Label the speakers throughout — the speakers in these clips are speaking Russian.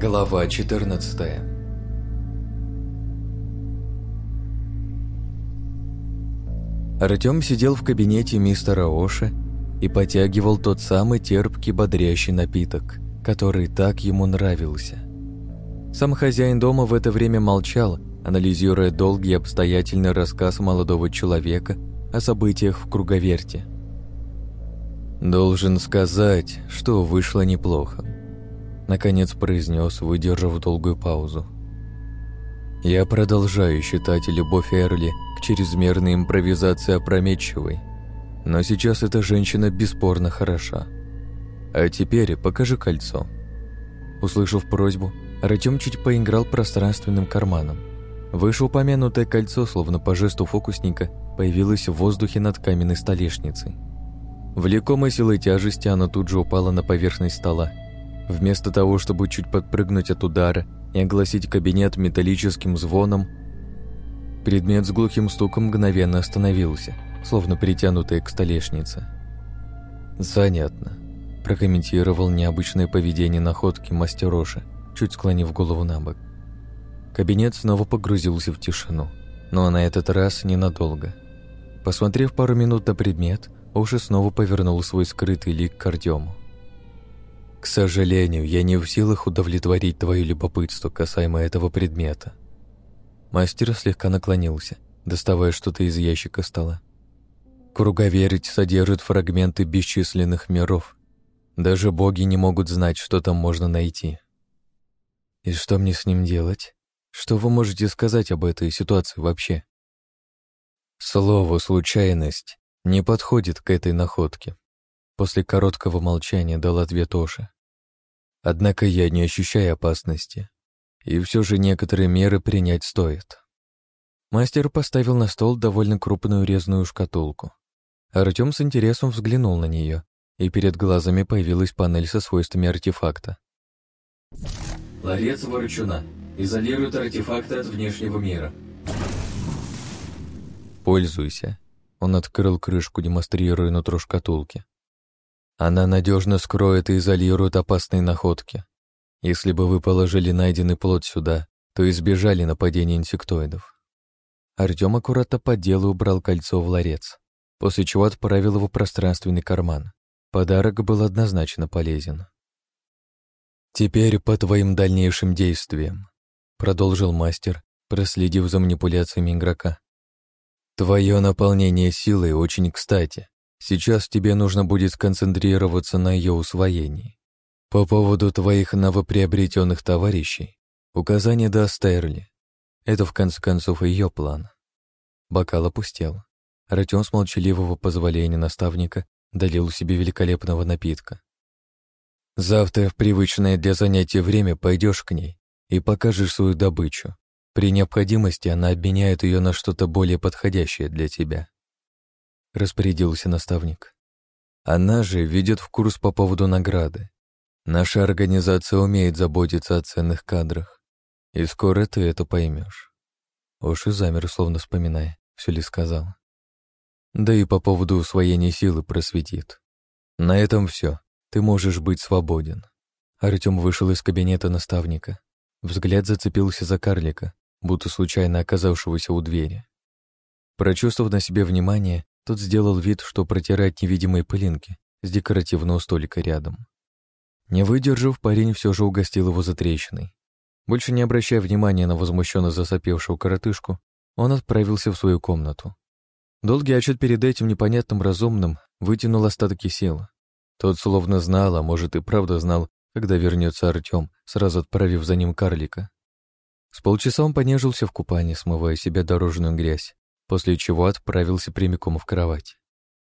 Speaker 1: Глава 14 Артем сидел в кабинете мистера Оши и потягивал тот самый терпкий бодрящий напиток, который так ему нравился. Сам хозяин дома в это время молчал, анализируя долгий и обстоятельный рассказ молодого человека о событиях в круговерте. «Должен сказать, что вышло неплохо», — наконец произнес, выдержав долгую паузу. «Я продолжаю считать любовь Эрли к чрезмерной импровизации опрометчивой, но сейчас эта женщина бесспорно хороша. А теперь покажи кольцо». Услышав просьбу, Артем чуть поиграл пространственным карманом. Вышеупомянутое кольцо, словно по жесту фокусника, появилось в воздухе над каменной столешницей. Влекомой силой тяжести оно тут же упало на поверхность стола. Вместо того, чтобы чуть подпрыгнуть от удара и огласить кабинет металлическим звоном, предмет с глухим стуком мгновенно остановился, словно притянутый к столешнице. «Занятно», – прокомментировал необычное поведение находки мастер Роши, чуть склонив голову на бок. Кабинет снова погрузился в тишину, но на этот раз ненадолго. Посмотрев пару минут на предмет, Оши снова повернул свой скрытый лик к Артему. «К сожалению, я не в силах удовлетворить твое любопытство касаемо этого предмета». Мастер слегка наклонился, доставая что-то из ящика стола. Круговерть содержит фрагменты бесчисленных миров. Даже боги не могут знать, что там можно найти. И что мне с ним делать? Что вы можете сказать об этой ситуации вообще? Слово «случайность» не подходит к этой находке. После короткого молчания дал ответ Оша. Однако я не ощущаю опасности, и все же некоторые меры принять стоит. Мастер поставил на стол довольно крупную резную шкатулку. Артем с интересом взглянул на нее, и перед глазами появилась панель со свойствами артефакта.
Speaker 2: Ларец Ворчуна. Изолирует артефакты от внешнего мира.
Speaker 1: Пользуйся. Он открыл крышку, демонстрируя нутро шкатулки. Она надежно скроет и изолирует опасные находки. Если бы вы положили найденный плод сюда, то избежали нападения инсектоидов. Артем аккуратно поддел и убрал кольцо в ларец, после чего отправил его в пространственный карман. Подарок был однозначно полезен. «Теперь по твоим дальнейшим действиям», — продолжил мастер, проследив за манипуляциями игрока. Твое наполнение силой очень кстати. Сейчас тебе нужно будет сконцентрироваться на ее усвоении. По поводу твоих новоприобретенных товарищей, указание даст Эрли. Это, в конце концов, ее план. Бокал опустел. Артем с молчаливого позволения наставника долил себе великолепного напитка. Завтра в привычное для занятия время пойдешь к ней и покажешь свою добычу. При необходимости она обменяет ее на что-то более подходящее для тебя. Распорядился наставник. Она же ведет в курс по поводу награды. Наша организация умеет заботиться о ценных кадрах. И скоро ты это поймешь. Уж и замер, словно вспоминая, все ли сказал. Да и по поводу усвоения силы просветит. На этом все. Ты можешь быть свободен. Артем вышел из кабинета наставника. Взгляд зацепился за карлика, будто случайно оказавшегося у двери. Прочувствовав на себе внимание, тот сделал вид, что протирает невидимые пылинки с декоративного столика рядом. Не выдержав, парень все же угостил его затрещиной. Больше не обращая внимания на возмущенно засопевшую коротышку, он отправился в свою комнату. Долгий отчет перед этим непонятным разумным вытянул остатки сил. Тот словно знал, а может и правда знал, когда вернется Артем, сразу отправив за ним карлика. С полчаса он понежился в купании, смывая себе дорожную грязь, после чего отправился прямиком в кровать.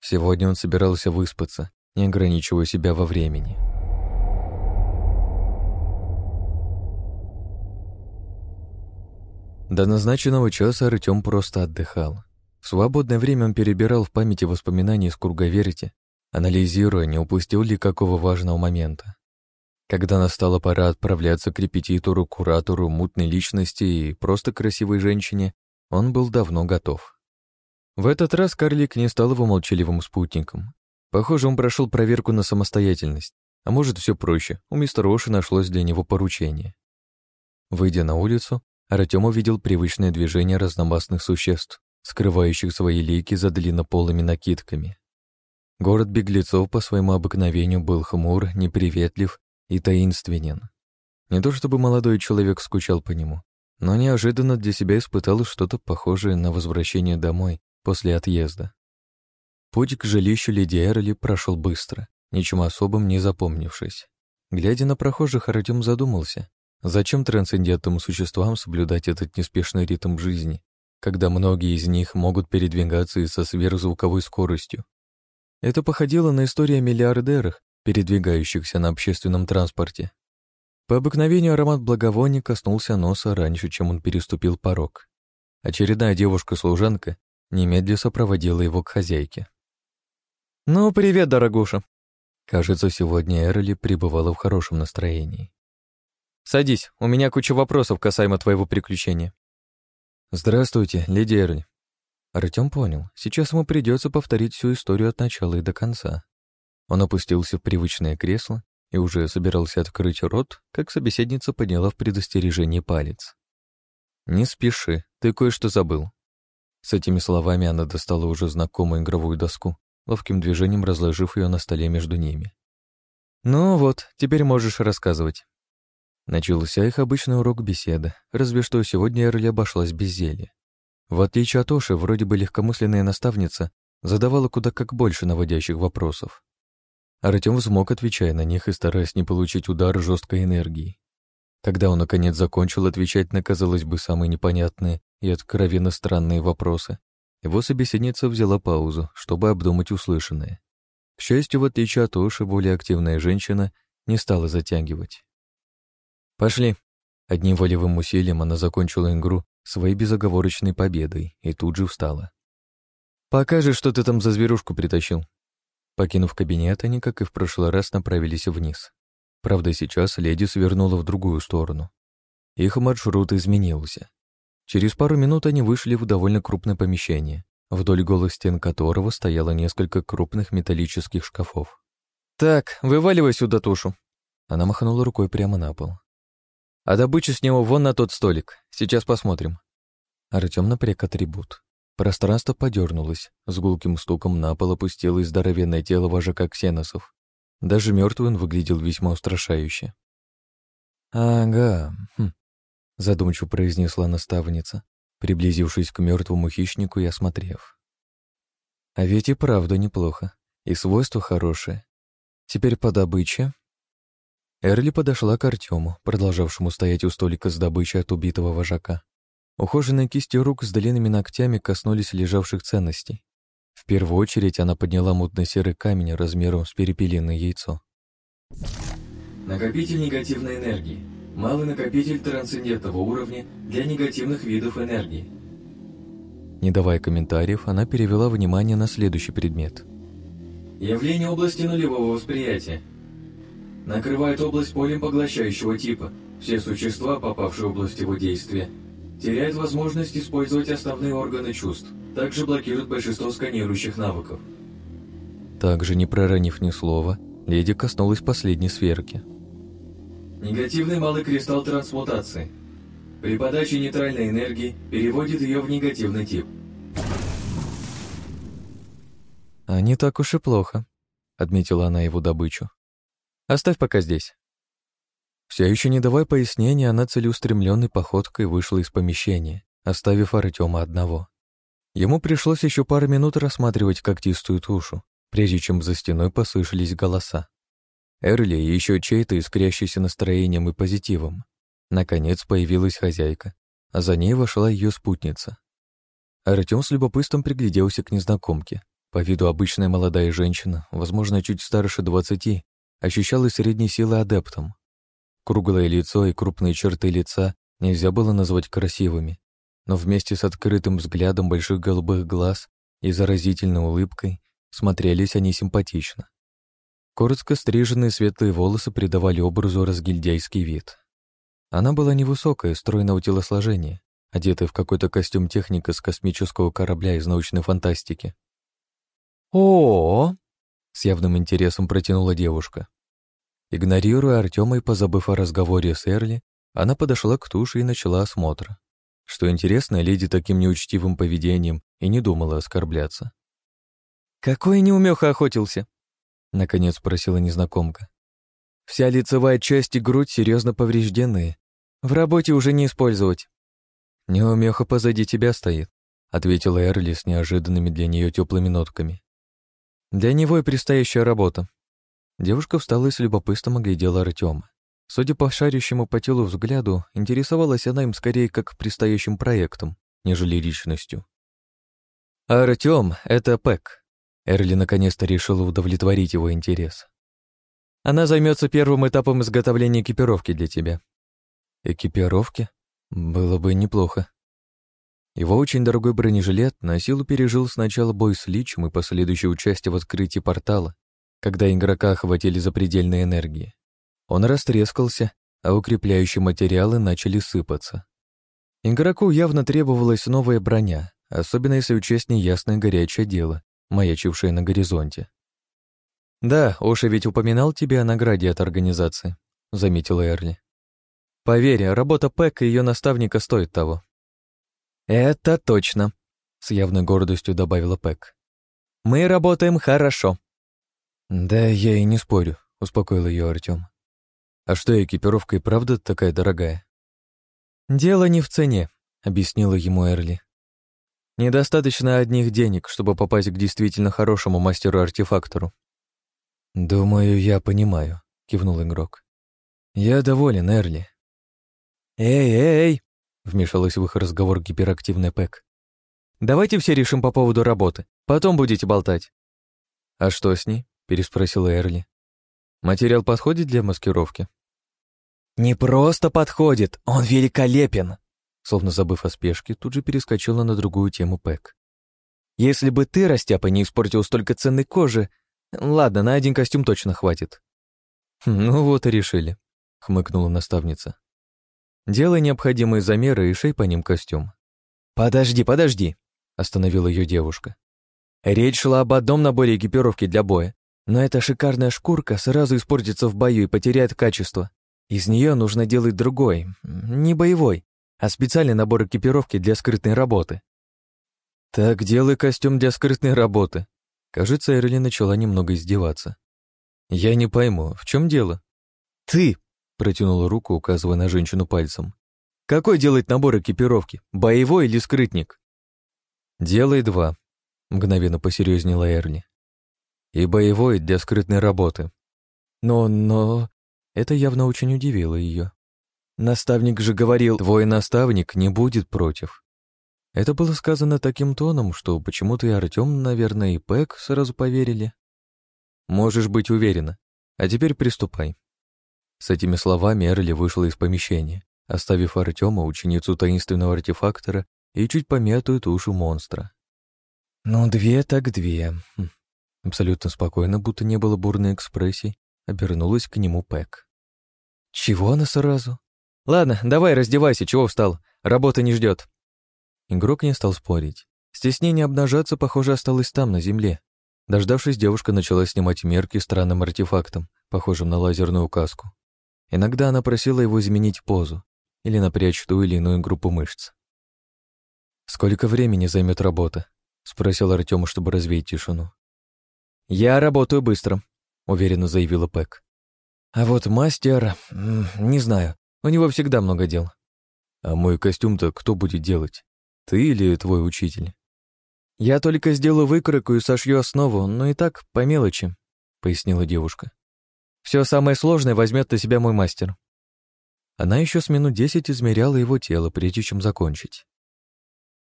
Speaker 1: Сегодня он собирался выспаться, не ограничивая себя во времени. До назначенного часа Артем просто отдыхал. В свободное время он перебирал в памяти воспоминания из круговерти, анализируя, не упустил ли какого важного момента. Когда настала пора отправляться к репетитору, куратору, мутной личности и просто красивой женщине, он был давно готов. В этот раз карлик не стал его молчаливым спутником. Похоже, он прошел проверку на самостоятельность, А может, все проще, у мистера Оши нашлось для него поручение. Выйдя на улицу, Артем увидел привычное движение разномастных существ, скрывающих свои лики за длиннополыми накидками. Город беглецов по своему обыкновению был хмур, неприветлив и таинственен. Не то чтобы молодой человек скучал по нему, но неожиданно для себя испытал что-то похожее на возвращение домой после отъезда. Путь к жилищу леди Эрли прошел быстро, ничем особым не запомнившись. Глядя на прохожих, Артем задумался, зачем трансцендентным существам соблюдать этот неспешный ритм жизни, когда многие из них могут передвигаться и со сверхзвуковой скоростью, это походило на историю о миллиардерах, передвигающихся на общественном транспорте. По обыкновению аромат благовония коснулся носа раньше, чем он переступил порог. Очередная девушка-служанка немедля сопроводила его к хозяйке.
Speaker 3: «Ну, привет, дорогуша!»
Speaker 1: Кажется, сегодня Эрли пребывала в хорошем настроении.
Speaker 3: «Садись, у меня куча вопросов касаемо твоего приключения».
Speaker 1: «Здравствуйте, леди Эрли», Артем понял, сейчас ему придется повторить всю историю от начала и до конца. Он опустился в привычное кресло и уже собирался открыть рот, как собеседница подняла в предостережении палец. «Не спеши, ты кое-что забыл». С этими словами она достала уже знакомую игровую доску, ловким движением разложив ее на столе между ними. «Ну вот, теперь можешь рассказывать». Начался их обычный урок беседы, разве что сегодня Эрли обошлась без зелья. В отличие от Оши, вроде бы легкомысленная наставница задавала куда как больше наводящих вопросов. Артем взмок, отвечая на них и стараясь не получить удар жесткой энергии. Когда он, наконец, закончил отвечать на, казалось бы, самые непонятные и откровенно странные вопросы, его собеседница взяла паузу, чтобы обдумать услышанное. К счастью, в отличие от Оши, более активная женщина не стала затягивать. «Пошли!» Одним волевым усилием она закончила игру своей безоговорочной победой и тут же встала. «Покажи, что ты там за зверушку притащил». Покинув кабинет, они, как и в прошлый раз, направились вниз. Правда, сейчас леди свернула в другую сторону. Их маршрут изменился. Через пару минут они вышли в довольно крупное помещение, вдоль голых стен которого стояло несколько крупных металлических шкафов.
Speaker 3: «Так, вываливай сюда тушу».
Speaker 1: Она махнула рукой прямо на пол.
Speaker 3: А добычу с него вон на тот столик. Сейчас посмотрим.
Speaker 1: Артем напряг атрибут. Пространство подернулось, с гулким стуком на пол опустилось здоровенное тело вожака ксеносов. Даже мертвый он выглядел весьма устрашающе. «Ага», хм, задумчиво произнесла наставница, приблизившись к мертвому хищнику и осмотрев. «А ведь и правда неплохо, и свойства хорошие. Теперь по добыче Эрли подошла к Артему, продолжавшему стоять у столика с добычей от убитого вожака. Ухоженные кисти рук с длинными ногтями коснулись лежавших ценностей. В первую очередь она подняла мутно-серый камень размером с перепелиное яйцо.
Speaker 2: Накопитель негативной энергии. Малый накопитель трансцендентного уровня для негативных видов энергии.
Speaker 1: Не давая комментариев, она перевела внимание на следующий предмет.
Speaker 2: Явление области нулевого восприятия накрывает область полем поглощающего типа. Все существа, попавшие в область его действия, теряют возможность использовать основные органы чувств, также блокируют большинство сканирующих навыков.
Speaker 1: Также, не проронив ни слова, леди коснулась последней сферки.
Speaker 2: Негативный малый кристалл трансмутации. При подаче нейтральной энергии переводит ее в негативный тип.
Speaker 1: «А не так уж и плохо», — отметила она его добычу. Оставь пока здесь». Все еще не давая пояснения, она целеустремленной походкой вышла из помещения, оставив Артема одного. Ему пришлось еще пару минут рассматривать когтистую тушу, прежде чем за стеной послышались голоса. Эрли еще чей-то, искрящийся настроением и позитивом. Наконец появилась хозяйка, а за ней вошла ее спутница. Артем с любопытством пригляделся к незнакомке. По виду обычная молодая женщина, возможно, чуть старше двадцати, ощущалась средней силы адептом. Круглое лицо и крупные черты лица нельзя было назвать красивыми, но вместе с открытым взглядом больших голубых глаз и заразительной улыбкой смотрелись они симпатично. Коротко стриженные светлые волосы придавали образу разгильдяйский вид. Она была невысокая, стройного телосложения, одетая в какой-то костюм техника с космического корабля из научной фантастики.
Speaker 3: «О, -о, -о
Speaker 1: с явным интересом протянула девушка. Игнорируя Артема и позабыв о разговоре с Эрли, она подошла к туше и начала осмотр. Что интересно, леди таким неучтивым поведением и не думала оскорбляться.
Speaker 3: «Какой неумеха охотился?» — наконец спросила незнакомка. «Вся лицевая часть и грудь серьезно повреждены. В работе уже не использовать».
Speaker 1: «Неумеха позади тебя стоит», — ответила Эрли с неожиданными для нее теплыми нотками. «Для него и предстоящая работа». Девушка встала и с любопытством оглядела Артема. Судя по шарящему по телу взгляду, интересовалась она им скорее как предстоящим проектом, нежели личностью. «Артём — это Пэк». Эрли наконец-то решила удовлетворить его интерес. «Она займется первым этапом изготовления экипировки для тебя». «Экипировки? Было бы неплохо». Его очень дорогой бронежилет на силу пережил сначала бой с Личем и последующее участие в открытии портала, когда игрока охватили запредельные энергии. Он растрескался, а укрепляющие материалы начали сыпаться. Игроку явно требовалась новая броня, особенно если учесть неясное горячее дело, маячившее на горизонте. «Да, Оша ведь упоминал тебе о награде от организации», — заметила Эрли. «Поверь, работа Пэк и ее наставника стоит того». «Это точно», — с явной гордостью добавила Пэк. «Мы работаем хорошо». «Да я и не спорю», — успокоил ее Артем. А что, экипировка и правда такая дорогая? Дело не в цене, объяснила ему Эрли. Недостаточно одних денег, чтобы попасть к действительно хорошему мастеру-артефактору. Думаю, я понимаю, кивнул игрок. Я доволен, Эрли. Эй, эй, вмешалась в их разговор гиперактивная Пэк. Давайте все решим по поводу работы, потом будете болтать. А что с ней? Переспросила Эрли. Материал подходит для маскировки?
Speaker 3: «Не просто подходит, он великолепен!»
Speaker 1: Словно забыв о спешке, тут же перескочила на другую тему Пэк.
Speaker 3: «Если бы ты, Растяпа, не испортил столько ценной кожи... Ладно, на один костюм точно хватит».
Speaker 1: «Хм, «Ну вот и решили», — хмыкнула наставница. «Делай необходимые замеры и шей по ним костюм».
Speaker 3: «Подожди, подожди», — остановила ее девушка. «Речь шла об одном наборе экипировки для боя, но эта шикарная шкурка сразу испортится в бою и потеряет качество. Из нее нужно делать другой, не боевой, а специальный набор экипировки для скрытной работы.
Speaker 1: Так делай костюм для скрытной работы. Кажется, Эрли начала немного издеваться. Я не пойму, в чем дело?
Speaker 3: Ты,
Speaker 1: протянула руку, указывая на женщину пальцем.
Speaker 3: Какой делать набор экипировки, боевой или скрытник?
Speaker 1: Делай два, мгновенно посерьезнела Эрли. И боевой для скрытной работы.
Speaker 3: Но, но... Это явно очень удивило ее. Наставник же говорил,
Speaker 1: твой наставник не будет против. Это было сказано таким тоном, что почему-то и Артем, наверное, и Пэк сразу поверили. Можешь быть уверена. А теперь приступай. С этими словами Эрли вышла из помещения, оставив Артема, ученицу таинственного артефактора, и чуть помятую тушу монстра.
Speaker 3: «Ну, две так две»,
Speaker 1: хм. Абсолютно спокойно, будто не было бурной экспрессии, обернулась к нему Пэк.
Speaker 3: Чего она сразу? Ладно, давай раздевайся, чего встал? Работа не ждет.
Speaker 1: Игрок не стал спорить. Стеснение обнажаться, похоже, осталось там, на земле. Дождавшись, девушка начала снимать мерки странным артефактом, похожим на лазерную каску. Иногда она просила его изменить позу или напрячь ту или иную группу мышц. «Сколько времени займет работа?» — спросил Артем, чтобы развеять тишину.
Speaker 3: «Я работаю быстро», — уверенно заявила Пэк. А вот мастер... не знаю. У него всегда много дел.
Speaker 1: А мой костюм-то кто будет делать? Ты или твой учитель?
Speaker 3: Я только сделаю выкройку и сошью основу, но и так по мелочи, пояснила девушка. Все самое сложное возьмет на себя мой мастер.
Speaker 1: Она еще с минут десять измеряла его тело, прежде чем закончить.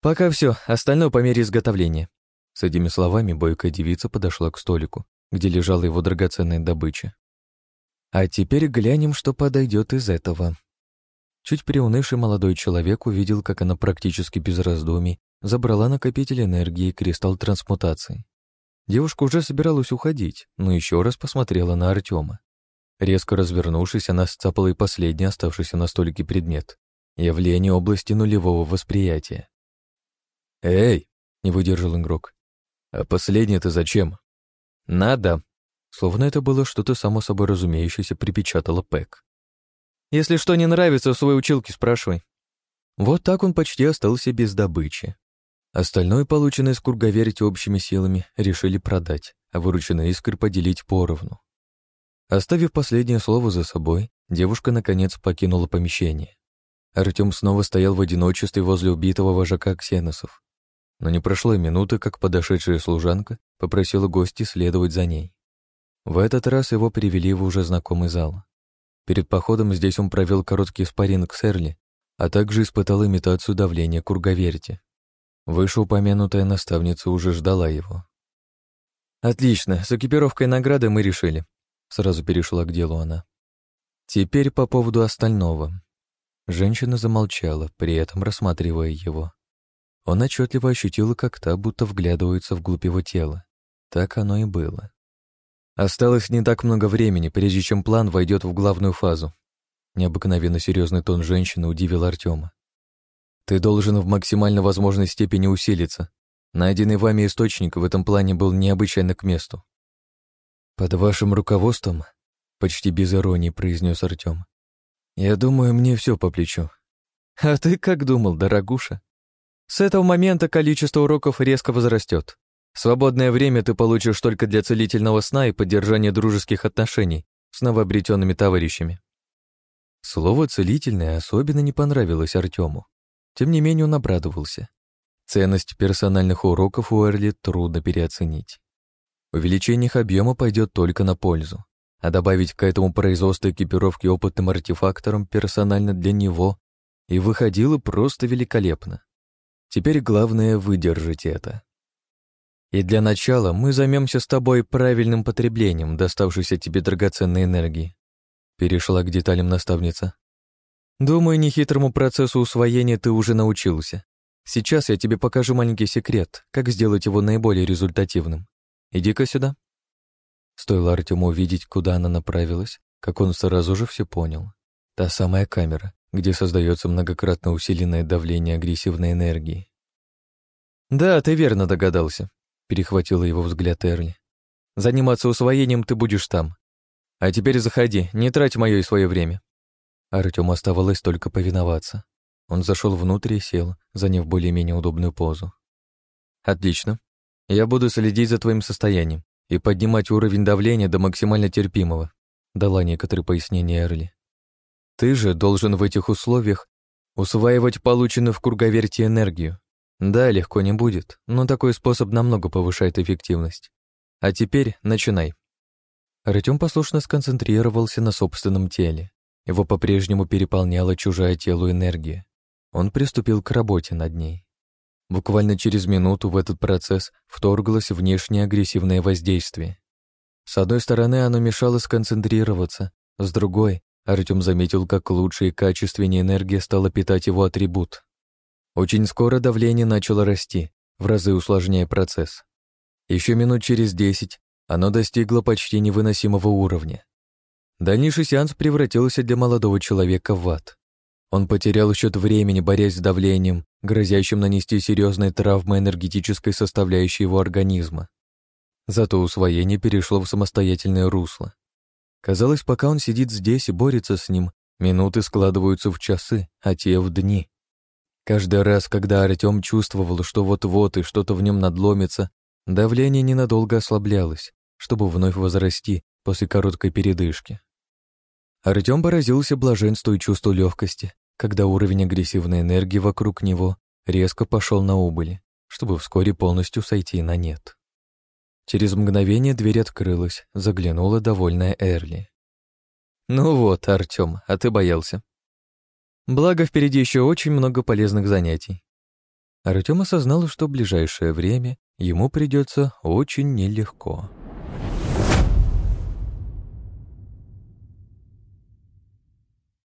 Speaker 3: Пока все, остальное по мере изготовления.
Speaker 1: С этими словами бойкая девица подошла к столику, где лежала его драгоценная добыча. А теперь глянем, что подойдет из этого. Чуть приунывший молодой человек увидел, как она практически без раздумий забрала накопитель энергии и кристалл трансмутации. Девушка уже собиралась уходить, но еще раз посмотрела на Артема. Резко развернувшись, она сцапала и последний оставшийся на столике предмет — явление области нулевого восприятия. «Эй!» — не выдержал игрок. «А последний-то зачем?»
Speaker 3: «Надо!»
Speaker 1: Словно это было что-то само собой разумеющееся, припечатала Пэк.
Speaker 3: «Если что не нравится, у своей училки спрашивай».
Speaker 1: Вот так он почти остался без добычи. Остальное, полученное с Кургаверти общими силами, решили продать, а вырученные искры поделить поровну. Оставив последнее слово за собой, девушка наконец покинула помещение. Артем снова стоял в одиночестве возле убитого вожака ксеносов. Но не прошло и минуты, как подошедшая служанка попросила гостя следовать за ней. В этот раз его перевели в уже знакомый зал. Перед походом здесь он провел короткий спарринг с Эрли, а также испытал имитацию давления Кургаверти. Вышеупомянутая наставница уже ждала его.
Speaker 3: «Отлично, с экипировкой награды мы решили», — сразу перешла к делу она.
Speaker 1: «Теперь по поводу остального». Женщина замолчала, при этом рассматривая его. Он отчетливо ощутил, как та будто вглядывается вглубь его тела. Так оно и было.
Speaker 3: Осталось не так много времени, прежде чем план войдет в главную фазу.
Speaker 1: Необыкновенно серьезный тон женщины удивил Артема. Ты должен в максимально возможной степени усилиться. Найденный вами источник в этом плане был необычайно к месту.
Speaker 3: Под вашим руководством, почти без иронии произнес Артем. Я думаю, мне все по плечу. А ты как думал, дорогуша? С этого момента количество уроков резко возрастет. Свободное время ты получишь только для целительного сна и поддержания дружеских отношений с новообретенными товарищами.
Speaker 1: Слово «целительное» особенно не понравилось Артему. Тем не менее он обрадовался. Ценность персональных уроков у Эрли трудно переоценить. Увеличение их объема пойдет только на пользу, а добавить к этому производство экипировки опытным артефактором персонально для него и выходило просто великолепно. Теперь главное — выдержать это. И для начала мы займемся с тобой правильным потреблением доставшейся тебе драгоценной энергии. Перешла к деталям наставница. Думаю, нехитрому процессу усвоения ты уже научился. Сейчас я тебе покажу маленький секрет, как сделать его наиболее результативным. Иди-ка сюда. Стоило Артему увидеть, куда она направилась, как он сразу же все понял. Та самая камера, где создается многократно усиленное давление агрессивной энергии.
Speaker 3: «Да, ты верно догадался», — перехватила его взгляд Эрли. «Заниматься усвоением ты будешь там. А теперь заходи, не трать мое и свое время».
Speaker 1: Артему оставалось только повиноваться. Он зашел внутрь и сел, заняв более-менее удобную позу.
Speaker 3: «Отлично. Я буду следить за твоим состоянием и поднимать уровень давления до максимально терпимого», дала некоторые пояснения Эрли. Ты же должен в этих условиях усваивать полученную в круговерте энергию. Да, легко не будет, но такой способ намного повышает эффективность. А теперь начинай.
Speaker 1: Артем послушно сконцентрировался на собственном теле. Его по-прежнему переполняла чужая телу энергия. Он приступил к работе над ней. Буквально через минуту в этот процесс вторглось внешнее агрессивное воздействие. С одной стороны, оно мешало сконцентрироваться, с другой Артем заметил, как лучше и качественнее энергия стала питать его атрибут. Очень скоро давление начало расти, в разы усложняя процесс. Еще минут через десять оно достигло почти невыносимого уровня. Дальнейший сеанс превратился для молодого человека в ад. Он потерял счет времени, борясь с давлением, грозящим нанести серьезные травмы энергетической составляющей его организма. Зато усвоение перешло в самостоятельное русло. Казалось, пока он сидит здесь и борется с ним, минуты складываются в часы, а те в дни. Каждый раз, когда Артем чувствовал, что вот-вот и что-то в нем надломится, давление ненадолго ослаблялось, чтобы вновь возрасти после короткой передышки. Артем поразился блаженству и чувству легкости, когда уровень агрессивной энергии вокруг него резко пошел на убыль, чтобы вскоре полностью сойти на нет. Через мгновение дверь открылась, заглянула довольная Эрли.
Speaker 3: «Ну вот, Артём, а ты боялся. Благо, впереди еще очень много полезных занятий».
Speaker 1: Артём осознал, что в ближайшее время ему придется очень нелегко.